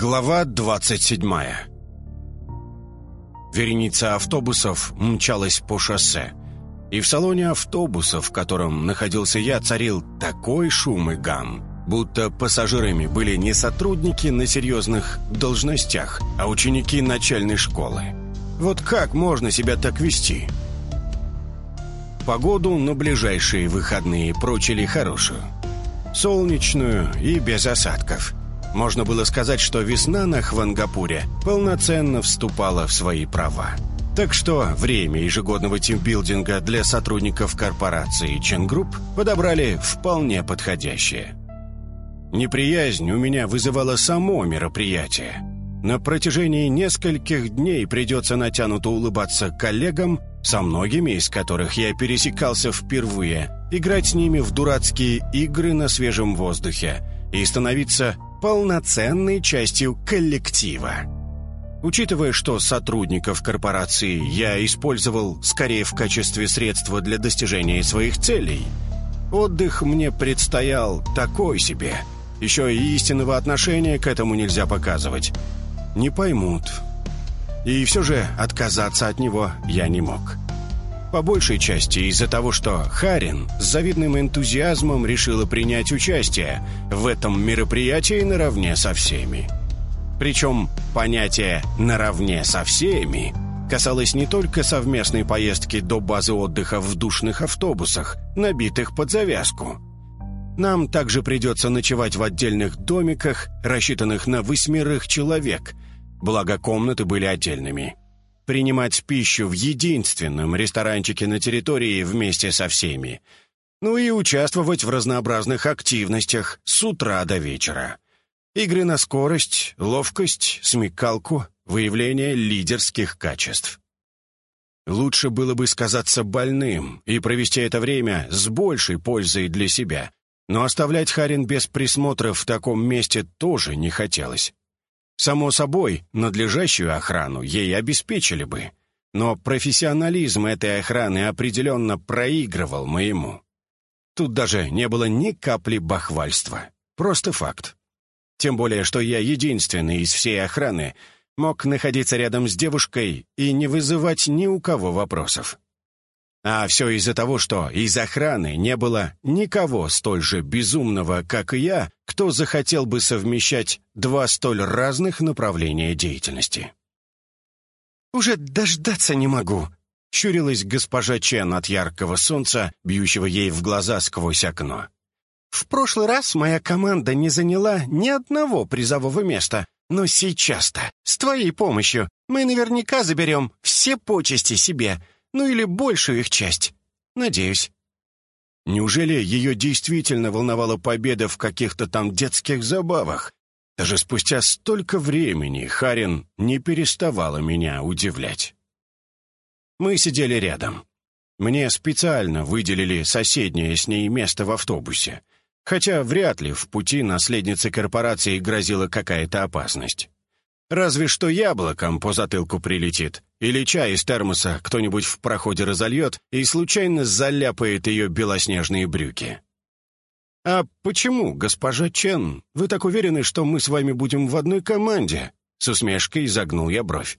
Глава 27 Вереница автобусов мчалась по шоссе. И в салоне автобуса, в котором находился я, царил такой шум и гам, будто пассажирами были не сотрудники на серьезных должностях, а ученики начальной школы. Вот как можно себя так вести? Погоду на ближайшие выходные прочили хорошую. Солнечную и без осадков – можно было сказать, что весна на Хвангапуре полноценно вступала в свои права. Так что время ежегодного тимбилдинга для сотрудников корпорации Ченгрупп подобрали вполне подходящее. Неприязнь у меня вызывало само мероприятие. На протяжении нескольких дней придется натянуто улыбаться коллегам, со многими из которых я пересекался впервые, играть с ними в дурацкие игры на свежем воздухе и становиться полноценной частью коллектива. Учитывая, что сотрудников корпорации я использовал скорее в качестве средства для достижения своих целей, отдых мне предстоял такой себе. Еще и истинного отношения к этому нельзя показывать. Не поймут. И все же отказаться от него я не мог. По большей части из-за того, что Харин с завидным энтузиазмом решила принять участие в этом мероприятии наравне со всеми. Причем понятие «наравне со всеми» касалось не только совместной поездки до базы отдыха в душных автобусах, набитых под завязку. Нам также придется ночевать в отдельных домиках, рассчитанных на восьмерых человек, благо комнаты были отдельными принимать пищу в единственном ресторанчике на территории вместе со всеми. Ну и участвовать в разнообразных активностях с утра до вечера. Игры на скорость, ловкость, смекалку, выявление лидерских качеств. Лучше было бы сказаться больным и провести это время с большей пользой для себя. Но оставлять Харин без присмотра в таком месте тоже не хотелось. Само собой, надлежащую охрану ей обеспечили бы, но профессионализм этой охраны определенно проигрывал моему. Тут даже не было ни капли бахвальства, просто факт. Тем более, что я единственный из всей охраны мог находиться рядом с девушкой и не вызывать ни у кого вопросов. А все из-за того, что из охраны не было никого столь же безумного, как и я, кто захотел бы совмещать два столь разных направления деятельности. «Уже дождаться не могу», — щурилась госпожа Чен от яркого солнца, бьющего ей в глаза сквозь окно. «В прошлый раз моя команда не заняла ни одного призового места, но сейчас-то, с твоей помощью, мы наверняка заберем все почести себе, ну или большую их часть. Надеюсь. Неужели ее действительно волновала победа в каких-то там детских забавах? Даже спустя столько времени Харин не переставала меня удивлять. Мы сидели рядом. Мне специально выделили соседнее с ней место в автобусе, хотя вряд ли в пути наследницы корпорации грозила какая-то опасность. Разве что яблоком по затылку прилетит, или чай из термоса кто-нибудь в проходе разольет и случайно заляпает ее белоснежные брюки. «А почему, госпожа Чен, вы так уверены, что мы с вами будем в одной команде?» С усмешкой загнул я бровь.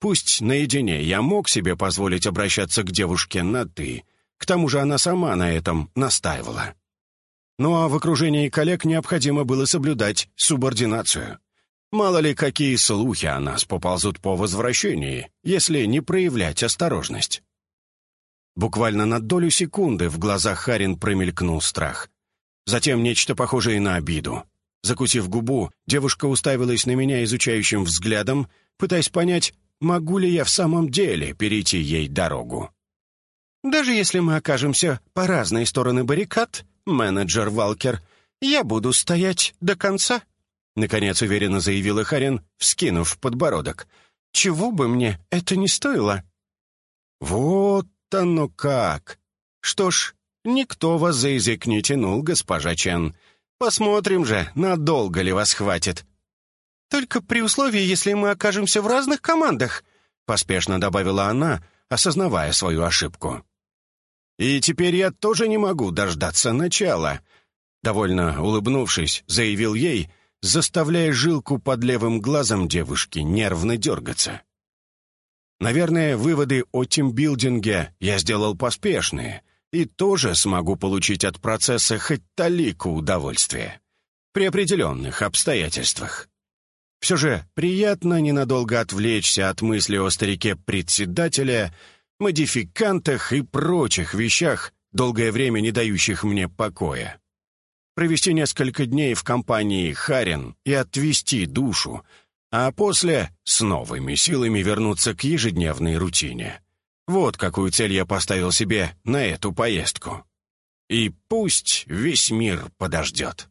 Пусть наедине я мог себе позволить обращаться к девушке на «ты», к тому же она сама на этом настаивала. Ну а в окружении коллег необходимо было соблюдать субординацию. Мало ли, какие слухи о нас поползут по возвращении, если не проявлять осторожность. Буквально на долю секунды в глазах Харин промелькнул страх. Затем нечто похожее на обиду. Закусив губу, девушка уставилась на меня изучающим взглядом, пытаясь понять, могу ли я в самом деле перейти ей дорогу. «Даже если мы окажемся по разные стороны баррикад, менеджер Валкер, я буду стоять до конца», Наконец уверенно заявила Харин, вскинув подбородок. «Чего бы мне это не стоило?» «Вот оно как! Что ж, никто вас за язык не тянул, госпожа Чен. Посмотрим же, надолго ли вас хватит». «Только при условии, если мы окажемся в разных командах», поспешно добавила она, осознавая свою ошибку. «И теперь я тоже не могу дождаться начала», довольно улыбнувшись, заявил ей, заставляя жилку под левым глазом девушки нервно дергаться. Наверное, выводы о тимбилдинге я сделал поспешные и тоже смогу получить от процесса хоть талику удовольствия. При определенных обстоятельствах. Все же приятно ненадолго отвлечься от мысли о старике-председателя, модификантах и прочих вещах, долгое время не дающих мне покоя. Провести несколько дней в компании Харин и отвести душу, а после с новыми силами вернуться к ежедневной рутине. Вот какую цель я поставил себе на эту поездку. И пусть весь мир подождет.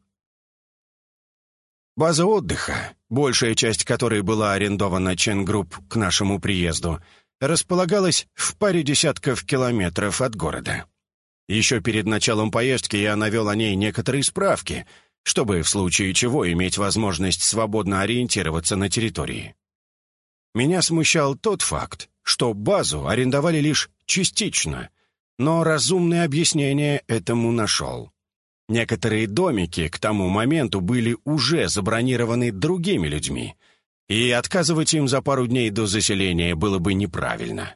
База отдыха, большая часть которой была арендована Ченгрупп к нашему приезду, располагалась в паре десятков километров от города. Еще перед началом поездки я навел о ней некоторые справки, чтобы в случае чего иметь возможность свободно ориентироваться на территории. Меня смущал тот факт, что базу арендовали лишь частично, но разумное объяснение этому нашел. Некоторые домики к тому моменту были уже забронированы другими людьми, и отказывать им за пару дней до заселения было бы неправильно.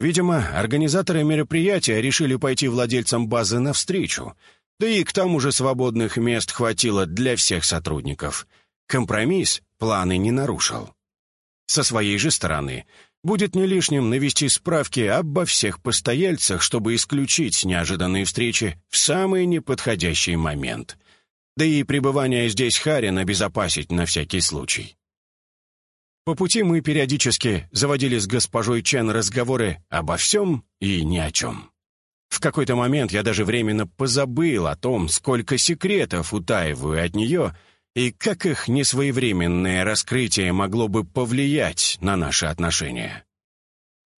Видимо, организаторы мероприятия решили пойти владельцам базы навстречу, да и к тому же свободных мест хватило для всех сотрудников. Компромисс планы не нарушил. Со своей же стороны, будет не лишним навести справки обо всех постояльцах, чтобы исключить неожиданные встречи в самый неподходящий момент. Да и пребывание здесь Харин обезопасить на всякий случай. По пути мы периодически заводили с госпожой Чен разговоры обо всем и ни о чем. В какой-то момент я даже временно позабыл о том, сколько секретов утаиваю от нее и как их несвоевременное раскрытие могло бы повлиять на наши отношения.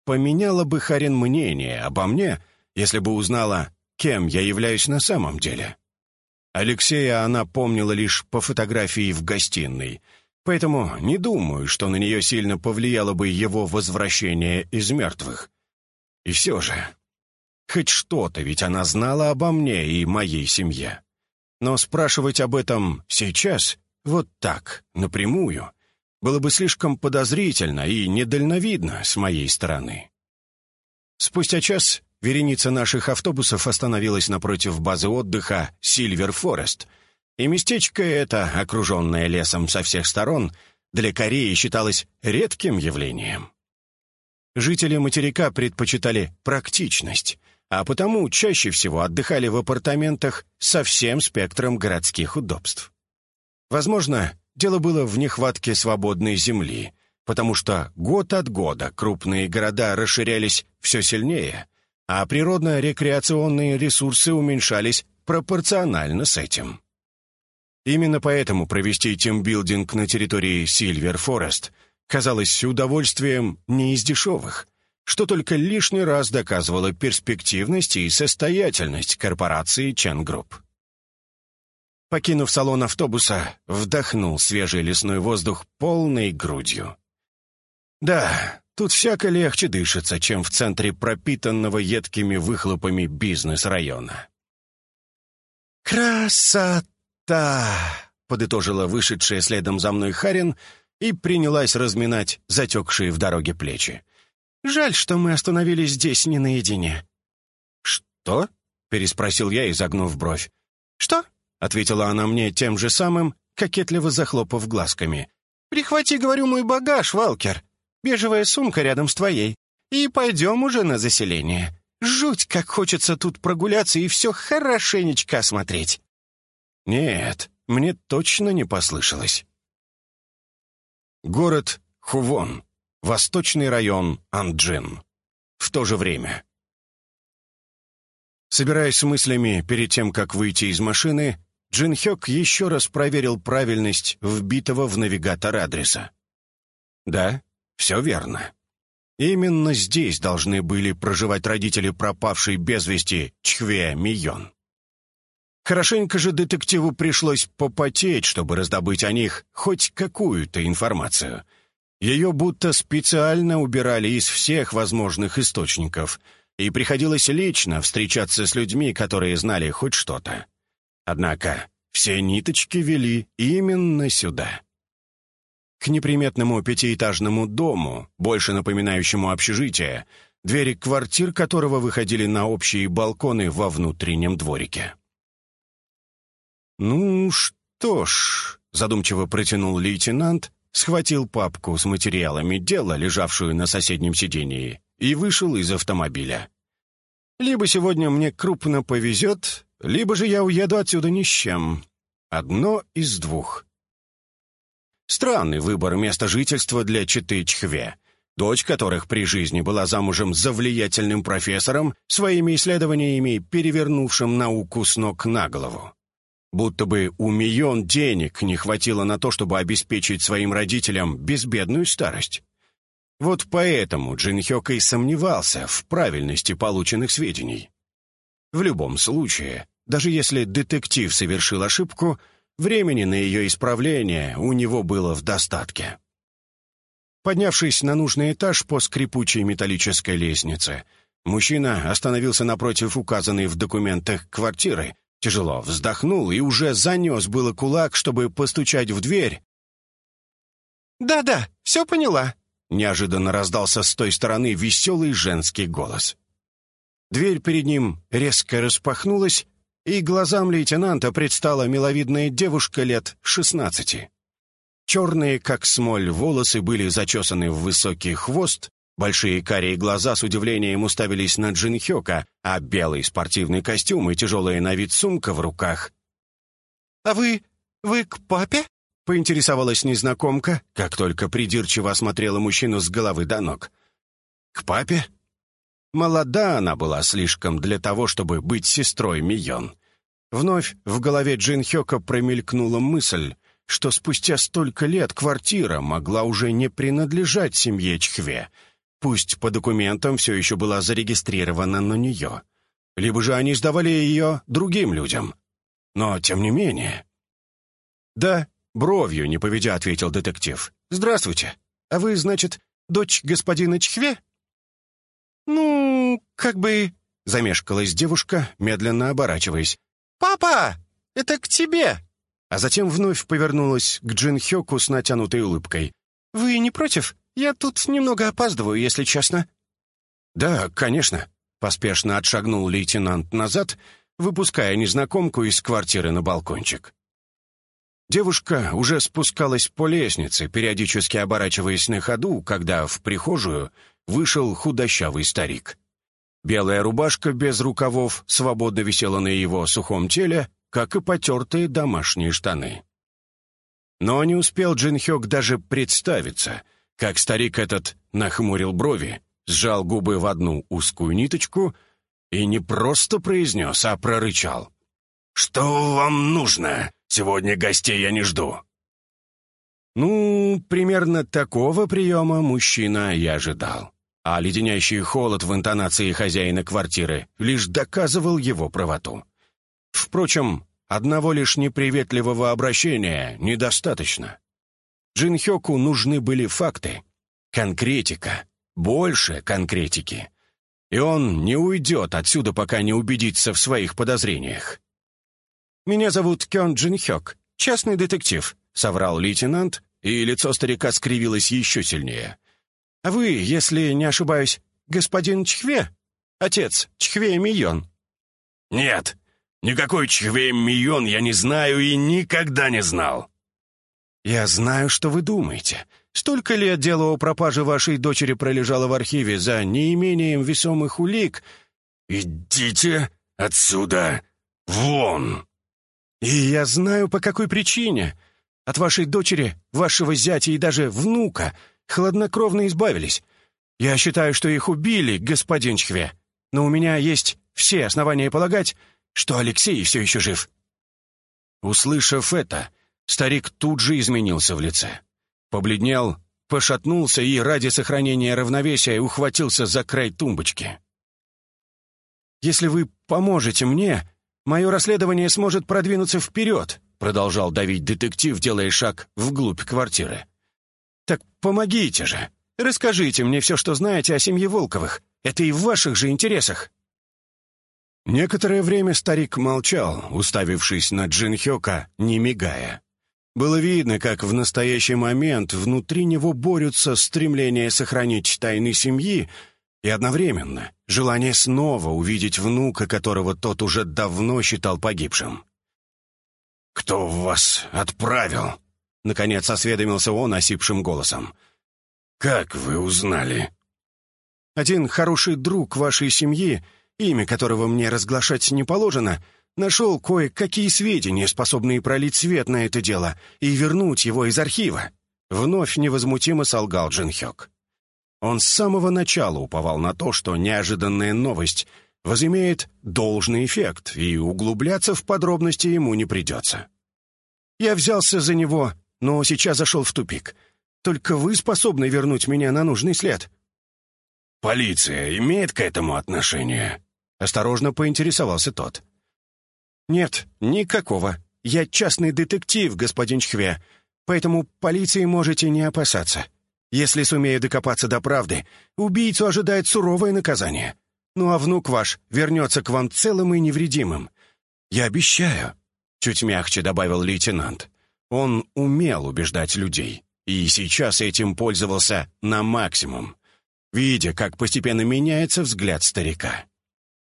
Поменяла бы Харин мнение обо мне, если бы узнала, кем я являюсь на самом деле. Алексея она помнила лишь по фотографии в гостиной — Поэтому не думаю, что на нее сильно повлияло бы его возвращение из мертвых. И все же, хоть что-то ведь она знала обо мне и моей семье. Но спрашивать об этом сейчас, вот так, напрямую, было бы слишком подозрительно и недальновидно с моей стороны. Спустя час вереница наших автобусов остановилась напротив базы отдыха «Сильвер Форест», и местечко это, окруженное лесом со всех сторон, для Кореи считалось редким явлением. Жители материка предпочитали практичность, а потому чаще всего отдыхали в апартаментах со всем спектром городских удобств. Возможно, дело было в нехватке свободной земли, потому что год от года крупные города расширялись все сильнее, а природно-рекреационные ресурсы уменьшались пропорционально с этим. Именно поэтому провести тимбилдинг на территории Сильвер Форест казалось удовольствием не из дешевых, что только лишний раз доказывало перспективность и состоятельность корпорации Чен Групп. Покинув салон автобуса, вдохнул свежий лесной воздух полной грудью. Да, тут всяко легче дышится, чем в центре пропитанного едкими выхлопами бизнес-района. «Красота!» «Та!» — подытожила вышедшая следом за мной Харин и принялась разминать затекшие в дороге плечи. «Жаль, что мы остановились здесь не наедине». «Что?» — переспросил я, изогнув бровь. «Что?» — ответила она мне тем же самым, кокетливо захлопав глазками. «Прихвати, говорю, мой багаж, Валкер. Бежевая сумка рядом с твоей. И пойдем уже на заселение. Жуть, как хочется тут прогуляться и все хорошенечко осмотреть». Нет, мне точно не послышалось. Город Хувон, восточный район Анджин. В то же время. Собираясь с мыслями перед тем, как выйти из машины, Джин Хёк еще раз проверил правильность вбитого в навигатор адреса. Да, все верно. Именно здесь должны были проживать родители пропавшей без вести Чхве Мийон. Хорошенько же детективу пришлось попотеть, чтобы раздобыть о них хоть какую-то информацию. Ее будто специально убирали из всех возможных источников, и приходилось лично встречаться с людьми, которые знали хоть что-то. Однако все ниточки вели именно сюда. К неприметному пятиэтажному дому, больше напоминающему общежитие, двери квартир которого выходили на общие балконы во внутреннем дворике. «Ну что ж», — задумчиво протянул лейтенант, схватил папку с материалами дела, лежавшую на соседнем сидении, и вышел из автомобиля. «Либо сегодня мне крупно повезет, либо же я уеду отсюда ни с чем. Одно из двух». Странный выбор места жительства для Читы Чхве, дочь которых при жизни была замужем за влиятельным профессором, своими исследованиями перевернувшим науку с ног на голову. Будто бы у Мион денег не хватило на то, чтобы обеспечить своим родителям безбедную старость. Вот поэтому Джин Хёк и сомневался в правильности полученных сведений. В любом случае, даже если детектив совершил ошибку, времени на ее исправление у него было в достатке. Поднявшись на нужный этаж по скрипучей металлической лестнице, мужчина остановился напротив указанной в документах квартиры, Тяжело вздохнул и уже занес было кулак, чтобы постучать в дверь. «Да-да, все поняла», — неожиданно раздался с той стороны веселый женский голос. Дверь перед ним резко распахнулась, и глазам лейтенанта предстала миловидная девушка лет шестнадцати. Черные, как смоль, волосы были зачесаны в высокий хвост, Большие карие глаза с удивлением уставились на Джин Хёка, а белый спортивный костюм и тяжелая на вид сумка в руках. «А вы... вы к папе?» — поинтересовалась незнакомка, как только придирчиво осмотрела мужчину с головы до ног. «К папе?» Молода она была слишком для того, чтобы быть сестрой Мион. Вновь в голове Джин Хёка промелькнула мысль, что спустя столько лет квартира могла уже не принадлежать семье Чхве — Пусть по документам все еще была зарегистрирована на нее. Либо же они сдавали ее другим людям. Но тем не менее... «Да», — бровью не поведя, ответил детектив. «Здравствуйте. А вы, значит, дочь господина Чхве?» «Ну, как бы...» — замешкалась девушка, медленно оборачиваясь. «Папа, это к тебе!» А затем вновь повернулась к Джин Хёку с натянутой улыбкой. «Вы не против? Я тут немного опаздываю, если честно». «Да, конечно», — поспешно отшагнул лейтенант назад, выпуская незнакомку из квартиры на балкончик. Девушка уже спускалась по лестнице, периодически оборачиваясь на ходу, когда в прихожую вышел худощавый старик. Белая рубашка без рукавов свободно висела на его сухом теле, как и потертые домашние штаны. Но не успел Джин Хёк даже представиться, как старик этот нахмурил брови, сжал губы в одну узкую ниточку и не просто произнес, а прорычал. «Что вам нужно? Сегодня гостей я не жду». Ну, примерно такого приема мужчина и ожидал. А леденящий холод в интонации хозяина квартиры лишь доказывал его правоту. Впрочем, одного лишь неприветливого обращения недостаточно. Джин Хёку нужны были факты, конкретика, больше конкретики. И он не уйдет отсюда, пока не убедится в своих подозрениях. «Меня зовут Кён Джин Хёк, частный детектив», — соврал лейтенант, и лицо старика скривилось еще сильнее. «А вы, если не ошибаюсь, господин Чхве? Отец Чхве Мион?» «Нет, никакой Чхве Мион я не знаю и никогда не знал», «Я знаю, что вы думаете. Столько лет дело о пропаже вашей дочери пролежало в архиве за неимением весомых улик». «Идите отсюда! Вон!» «И я знаю, по какой причине. От вашей дочери, вашего зятя и даже внука хладнокровно избавились. Я считаю, что их убили, господин Чхве. Но у меня есть все основания полагать, что Алексей все еще жив». Услышав это, Старик тут же изменился в лице. Побледнел, пошатнулся и ради сохранения равновесия ухватился за край тумбочки. «Если вы поможете мне, мое расследование сможет продвинуться вперед», продолжал давить детектив, делая шаг вглубь квартиры. «Так помогите же! Расскажите мне все, что знаете о семье Волковых. Это и в ваших же интересах!» Некоторое время старик молчал, уставившись на Джин Хёка, не мигая. Было видно, как в настоящий момент внутри него борются стремление сохранить тайны семьи и одновременно желание снова увидеть внука, которого тот уже давно считал погибшим. «Кто вас отправил?» — наконец осведомился он осипшим голосом. «Как вы узнали?» «Один хороший друг вашей семьи, имя которого мне разглашать не положено, нашел кое-какие сведения, способные пролить свет на это дело и вернуть его из архива», — вновь невозмутимо солгал Джин Хёк. Он с самого начала уповал на то, что неожиданная новость возымеет должный эффект, и углубляться в подробности ему не придется. Я взялся за него, но сейчас зашел в тупик. Только вы способны вернуть меня на нужный след. «Полиция имеет к этому отношение?» — осторожно поинтересовался тот. «Нет, никакого. Я частный детектив, господин Чхве, поэтому полиции можете не опасаться. Если сумею докопаться до правды, убийцу ожидает суровое наказание. Ну а внук ваш вернется к вам целым и невредимым. Я обещаю», — чуть мягче добавил лейтенант. Он умел убеждать людей, и сейчас этим пользовался на максимум, видя, как постепенно меняется взгляд старика.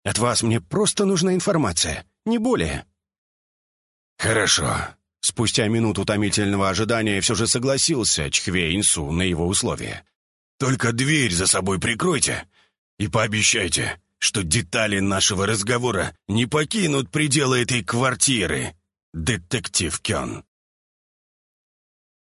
«От вас мне просто нужна информация, не более». «Хорошо», Спустя минуту томительного ожидания все же согласился Чхве Инсу на его условия. «Только дверь за собой прикройте и пообещайте, что детали нашего разговора не покинут пределы этой квартиры, детектив Кён».